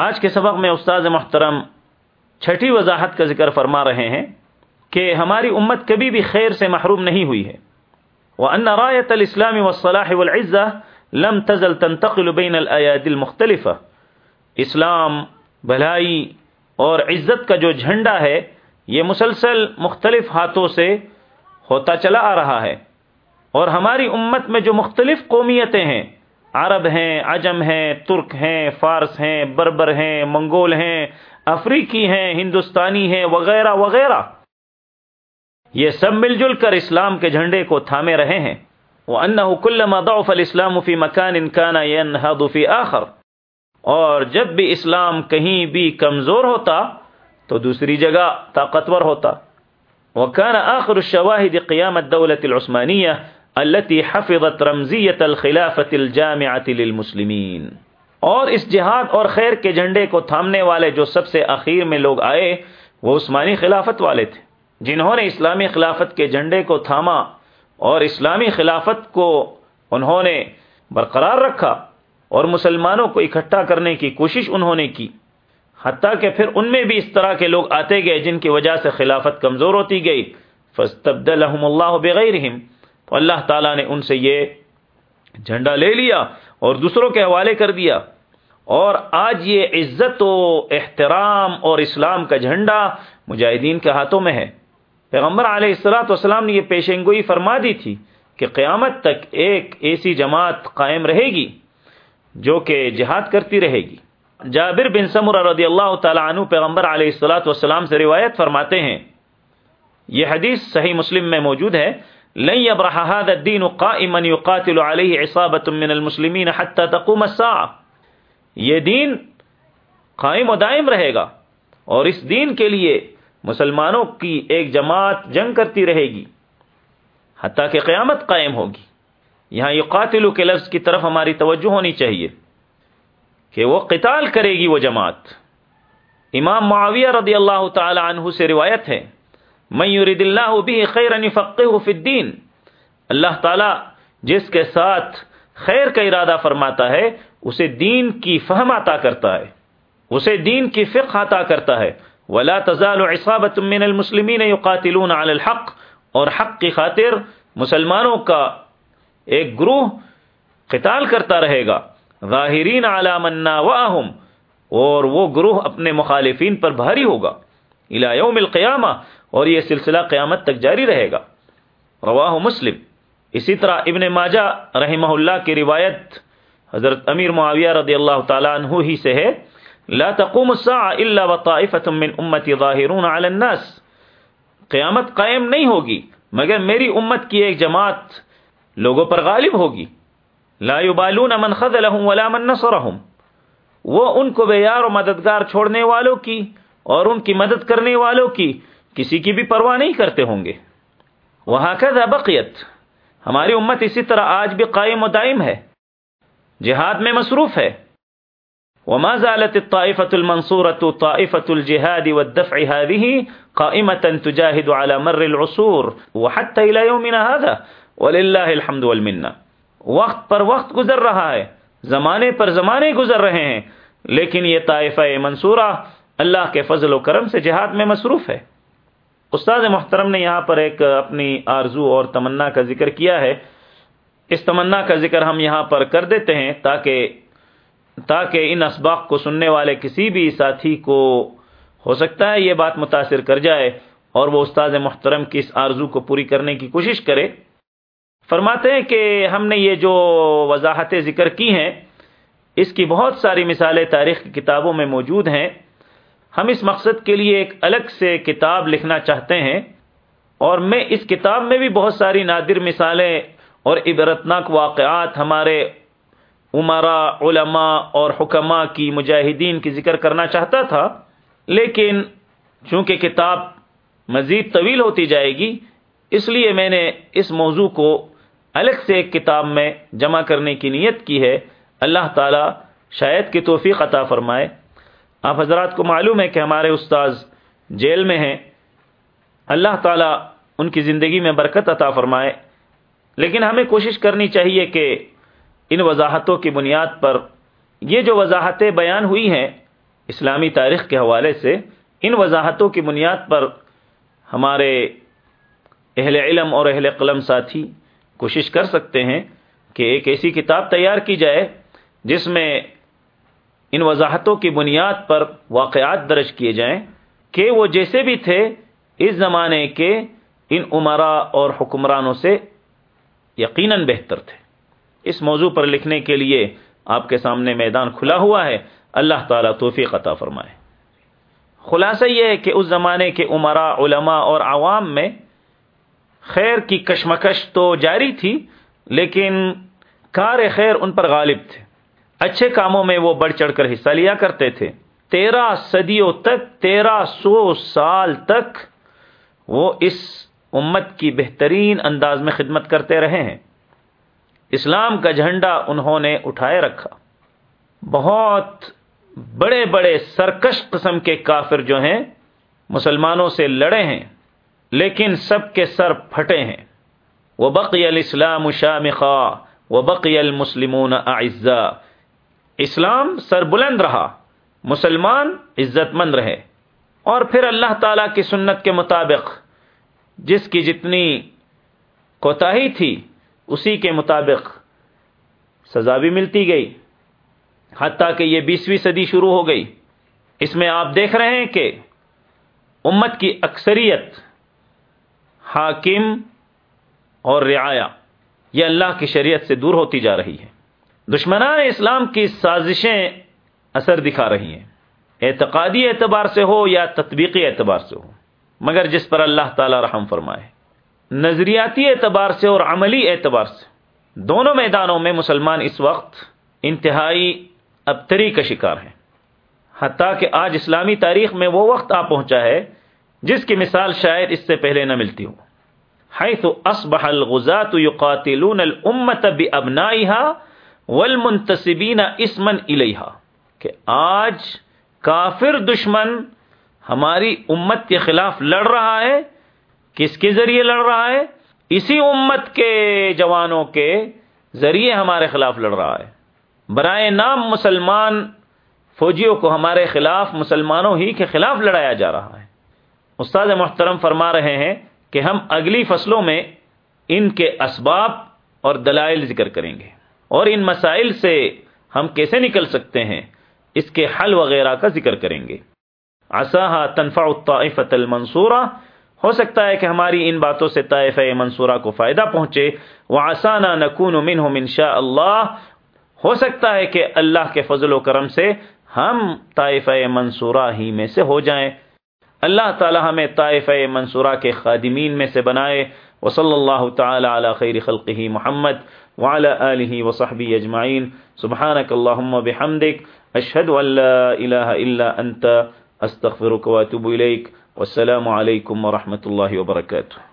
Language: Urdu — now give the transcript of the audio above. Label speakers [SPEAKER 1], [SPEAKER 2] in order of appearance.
[SPEAKER 1] آج کے سبق میں استاذ محترم چھٹی وضاحت کا ذکر فرما رہے ہیں کہ ہماری امت کبھی بھی خیر سے محروم نہیں ہوئی ہے۔ وأن راية الإسلام والصلاح والعزة لم تزل تنتقل بين الآيات المختلفة۔ اسلام، بھلائی اور عزت کا جو جھنڈا ہے، یہ مسلسل مختلف ہاتھوں سے ہوتا چلا آ رہا ہے۔ اور ہماری امت میں جو مختلف قومیتیں ہیں عرب ہیں، عجم ہیں، ترک ہیں، فارس ہیں، بربر ہیں، منگول ہیں، افریقی ہیں، ہندوستانی ہیں، وغیرہ وغیرہ۔ یہ سب مل جل کر اسلام کے جھنڈے کو تھامے رہے ہیں۔ وہ ان ضعف الاسلام فی مکان انکان ينهض فی آخر۔ اور جب بھی اسلام کہیں بھی کمزور ہوتا، تو دوسری جگہ طاقتور ہوتا۔ وكان آخر الشواهد قيام الدولة العثمانية۔ التي حفظت رمزية الخلافة الجامعة للمسلمين۔ اور اس جہاد اور خیر کے جھنڈے کو تھامنے والے جو سب سے اخیر میں لوگ آئے، وہ عثمانی خلافت والے تھے۔ جنہوں نے اسلامی خلافت کے جھنڈے کو تھاما اور اسلامی خلافت کو انہوں نے برقرار رکھا اور مسلمانوں کو اکٹھا کرنے کی کوشش انہوں نے کی۔ حتیٰ کہ پھر ان میں بھی اس طرح کے لوگ آتے گئے جن کی وجہ سے خلافت کمزور ہوتی گئی۔ فستبدلہم اللہ بغیرہم۔ تو اللہ تعالیٰ نے ان سے یہ جھنڈا لے لیا اور دوسروں کے حوالے کر دیا اور آج یہ عزت و احترام اور اسلام کا جھنڈا مجاہدین کے ہاتھوں میں ہے۔ پیغمبر علیہ السلاۃ والسلام نے یہ پیشنگوئی فرما دی تھی کہ قیامت تک ایک ایسی جماعت قائم رہے گی جو کہ جہاد کرتی رہے گی۔ جابر بن سمر رضی اللہ تعالیٰ عنہ پیغمبر علیہ السلاۃ والسلام سے روایت فرماتے ہیں۔ یہ حدیث صحیح مسلم میں موجود ہے۔ لن يبرح هذا الدين قائما يقاتل عليه عصابة من المسلمين حتى تقوم الساعة. یہ دین قائم و دائم رہے گا اور اس دین کے لیے مسلمانوں کی ایک جماعت جنگ کرتی رہے گی حتیٰ کہ قیامت قائم ہوگی. یہاں یہ قاتل کے لفظ کی طرف ہماری توجہ ہونی چاہیے کہ وہ قتال کرے گی وہ جماعت. امام معاویہ رضی اللہ تعالی عنہ سے روایت ہے میں یرید اللہ بھی خیر فقہ فی الدین اللہ تعالی جس کے ساتھ خیر کا ارادہ فرماتا ہے، اسے دین کی فہم عطا کرتا ہے۔ اسے دین کی فقہ عطا کرتا ہے۔ ولا تزال عصابت من المسلمین يقاتلون على الحق۔ اور حق کی خاطر مسلمانوں کا ایک گروہ قتال کرتا رہے گا۔ ظاہرین علی من ناواہم اور وہ گروہ اپنے مخالفین پر بھاری ہوگا۔ الى یوم القیامہ اور یہ سلسلہ قیامت تک جاری رہے گا۔ رواہ مسلم۔ اسی طرح ابن ماجہ رحمہ اللہ کی روایت حضرت امیر معاویہ رضی اللہ تعالیٰ عنہ ہی سے ہے۔ لا تقوم الساعة الا وطائفة من امتی ظاہرون على الناس۔ قیامت قائم نہیں ہوگی، مگر میری امت کی ایک جماعت لوگوں پر غالب ہوگی۔ لا يبالون من خذلهم ولا من نصرهم۔ وہ ان کو بے یار و مددگار چھوڑنے والوں کی اور ان کی مدد کرنے والوں کی کسی کی بھی پرواہ نہیں کرتے ہوں گے۔ وہاں بقیت۔ ہماری امت اسی طرح آج بھی قائم و دائم ہے۔ جہاد میں مصروف ہے۔ وما زالت الطائفة المنصورة طائفة الجهاد والدفع هذه قائمة تجاهد على مر العصور وحتى إلى يومنا هذا ولله الحمد والمنة وقت پر وقت گزر رہا ہے۔ زمانے پر زمانے گزر رہے ہیں۔ لیکن یہ طائفہ منصورہ اللہ کے فضل و کرم سے جہاد میں مصروف ہے۔ استاد محترم نے یہاں پر ایک اپنی آرزو اور تمنا کا ذکر کیا ہے۔ اس تمنا کا ذکر ہم یہاں پر کر دیتے ہیں تاکہ تاکہ ان اسباق کو سننے والے کسی بھی ساتھی کو ہو سکتا ہے یہ بات متاثر کر جائے اور وہ استاد محترم کی اس آرزو کو پوری کرنے کی کوشش کرے۔ فرماتے ہیں کہ ہم نے یہ جو وضاحتیں ذکر کی ہیں، اس کی بہت ساری مثالیں تاریخ کی کتابوں میں موجود ہیں۔ ہم اس مقصد کے لیے ایک الگ سے کتاب لکھنا چاہتے ہیں اور میں اس کتاب میں بھی بہت ساری نادر مثالیں اور عبرتناک واقعات ہمارے عمرا، علماء اور حکمہ کی مجاہدین کی ذکر کرنا چاہتا تھا، لیکن چونکہ کتاب مزید طویل ہوتی جائے گی، اس لیے میں نے اس موضوع کو الگ سے ایک کتاب میں جمع کرنے کی نیت کی ہے۔ اللہ تعالی شاید کی توفیق عطا فرمائے۔ آپ حضرات کو معلوم ہے کہ ہمارے استاذ جیل میں ہیں۔ اللہ تعالی ان کی زندگی میں برکت عطا فرمائے۔ لیکن ہمیں کوشش کرنی چاہیے کہ ان وضاحتوں کی بنیاد پر یہ جو وضاحتیں بیان ہوئی ہیں اسلامی تاریخ کے حوالے سے، ان وضاحتوں کی بنیاد پر ہمارے اہل علم اور اہل قلم ساتھی کوشش کر سکتے ہیں کہ ایک ایسی کتاب تیار کی جائے جس میں ان وضاحتوں کی بنیاد پر واقعات درج کیے جائیں کہ وہ جیسے بھی تھے اس زمانے کے ان عمرا اور حکمرانوں سے یقیناً بہتر تھے۔ اس موضوع پر لکھنے کے لیے آپ کے سامنے میدان کھلا ہوا ہے۔ اللہ تعالیٰ توفیق عطا فرمائے۔ خلاصہ یہ ہے کہ اس زمانے کے عمرا علماء اور عوام میں خیر کی کشمکش تو جاری تھی، لیکن کار خیر ان پر غالب تھے۔ اچھے کاموں میں وہ بڑھ چڑھ کر حصہ لیا کرتے تھے۔ تیرہ صدیوں تک، تیرہ سو سال تک وہ اس امت کی بہترین انداز میں خدمت کرتے رہے ہیں۔ اسلام کا جھنڈا انہوں نے اٹھائے رکھا۔ بہت بڑے بڑے سرکش قسم کے کافر جو ہیں، مسلمانوں سے لڑے ہیں، لیکن سب کے سر پھٹے ہیں۔ وہ بقی الاسلام شامخا وہ بقی المسلمون اعزا۔ اسلام سر بلند رہا، مسلمان عزت مند رہے۔ اور پھر اللہ تعالی کی سنت کے مطابق، جس کی جتنی کوتاہی تھی، اسی کے مطابق سزا بھی ملتی گئی۔ حتیٰ کہ یہ بیسویں صدی شروع ہو گئی۔ اس میں آپ دیکھ رہے ہیں کہ امت کی اکثریت حاکم اور رعایا، یہ اللہ کی شریعت سے دور ہوتی جا رہی ہے۔ دشمنان اسلام کی سازشیں اثر دکھا رہی ہیں۔ اعتقادی اعتبار سے ہو یا تطبیقی اعتبار سے ہو۔ مگر جس پر اللہ تعالی رحم فرمائے۔ نظریاتی اعتبار سے اور عملی اعتبار سے۔ دونوں میدانوں میں مسلمان اس وقت انتہائی ابتری کا شکار ہیں۔ حتیٰ کہ آج اسلامی تاریخ میں وہ وقت آ پہنچا ہے جس کی مثال شاید اس سے پہلے نہ ملتی ہو۔ حيث اصبح الغزاة يقاتلون الامه بابنائها والمنتسبين اسما اليها کہ آج کافر دشمن ہماری امت کے خلاف لڑ رہا ہے، کس کے ذریعے لڑ رہا ہے؟ اسی امت کے جوانوں کے ذریعے ہمارے خلاف لڑ رہا ہے۔ برائے نام مسلمان فوجیوں کو ہمارے خلاف، مسلمانوں ہی کے خلاف لڑایا جا رہا ہے۔ استاد محترم فرما رہے ہیں کہ ہم اگلی فصلوں میں ان کے اسباب اور دلائل ذکر کریں گے۔ اور ان مسائل سے ہم کیسے نکل سکتے ہیں؟ اس کے حل وغیرہ کا ذکر کریں گے۔ آسا تنفع الطائفة المنصورہ ہو سکتا ہے کہ ہماری ان باتوں سے طائفہ منصورہ کو فائدہ پہنچے۔ وہ آسانہ نقون منہم ان شاء اللہ۔ ہو سکتا ہے کہ اللہ کے فضل و کرم سے ہم طائفہ منصورہ ہی میں سے ہو جائیں۔ اللہ تعالی ہمیں طائفہ منصورہ کے خادمین میں سے بنائے۔ وصلی اللہ تعالی علی خیر خلقہ محمد وعلى آله وصحبه اجمعین سبحانك اللهم بحمدک اشہد ان لا الہ الا انت استغفرک واتوب الیک والسلام علیکم ورحمۃ اللہ وبرکاتہ